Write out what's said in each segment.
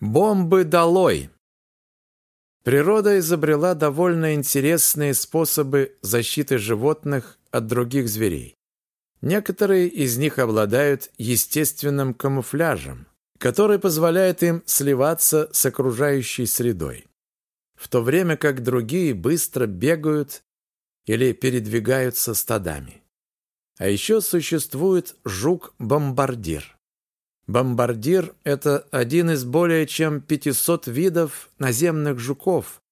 Бомбы долой! Природа изобрела довольно интересные способы защиты животных от других зверей. Некоторые из них обладают естественным камуфляжем, который позволяет им сливаться с окружающей средой, в то время как другие быстро бегают или передвигаются стадами. А еще существует жук-бомбардир. Бомбардир – это один из более чем 500 видов наземных жуков,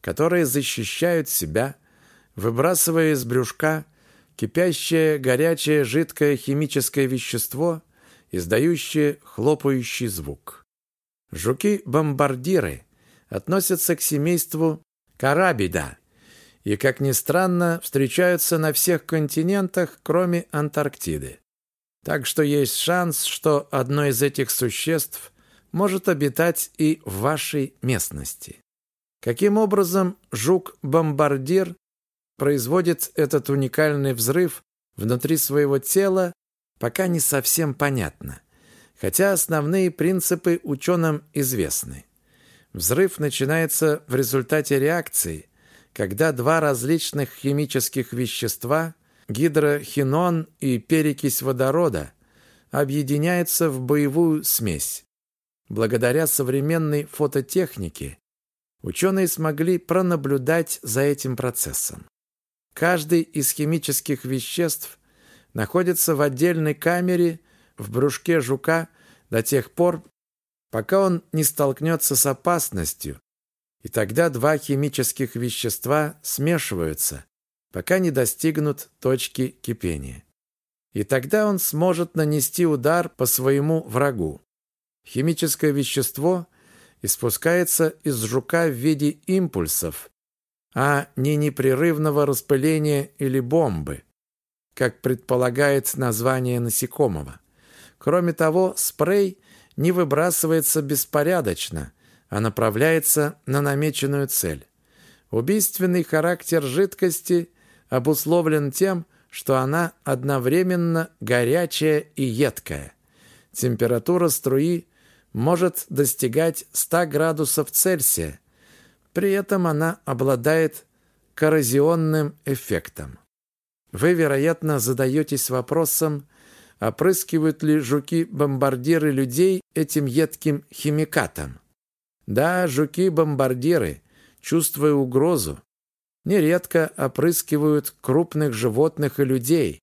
которые защищают себя, выбрасывая из брюшка кипящее горячее жидкое химическое вещество, издающее хлопающий звук. Жуки-бомбардиры относятся к семейству карабида и, как ни странно, встречаются на всех континентах, кроме Антарктиды. Так что есть шанс, что одно из этих существ может обитать и в вашей местности. Каким образом жук-бомбардир производит этот уникальный взрыв внутри своего тела, пока не совсем понятно. Хотя основные принципы ученым известны. Взрыв начинается в результате реакции, когда два различных химических вещества – гидрохинон и перекись водорода объединяются в боевую смесь. Благодаря современной фототехнике ученые смогли пронаблюдать за этим процессом. Каждый из химических веществ находится в отдельной камере в брюшке жука до тех пор, пока он не столкнется с опасностью, и тогда два химических вещества смешиваются, пока не достигнут точки кипения. И тогда он сможет нанести удар по своему врагу. Химическое вещество испускается из жука в виде импульсов, а не непрерывного распыления или бомбы, как предполагает название насекомого. Кроме того, спрей не выбрасывается беспорядочно, а направляется на намеченную цель. Убийственный характер жидкости обусловлен тем, что она одновременно горячая и едкая. Температура струи может достигать 100 градусов Цельсия. При этом она обладает коррозионным эффектом. Вы, вероятно, задаетесь вопросом, опрыскивают ли жуки-бомбардиры людей этим едким химикатом. Да, жуки-бомбардиры, чувствуя угрозу, нередко опрыскивают крупных животных и людей.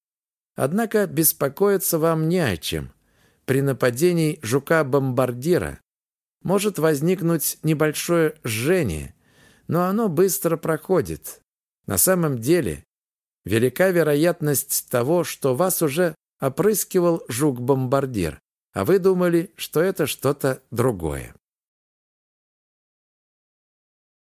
Однако беспокоиться вам не о чем. При нападении жука-бомбардира может возникнуть небольшое жжение, но оно быстро проходит. На самом деле, велика вероятность того, что вас уже опрыскивал жук-бомбардир, а вы думали, что это что-то другое.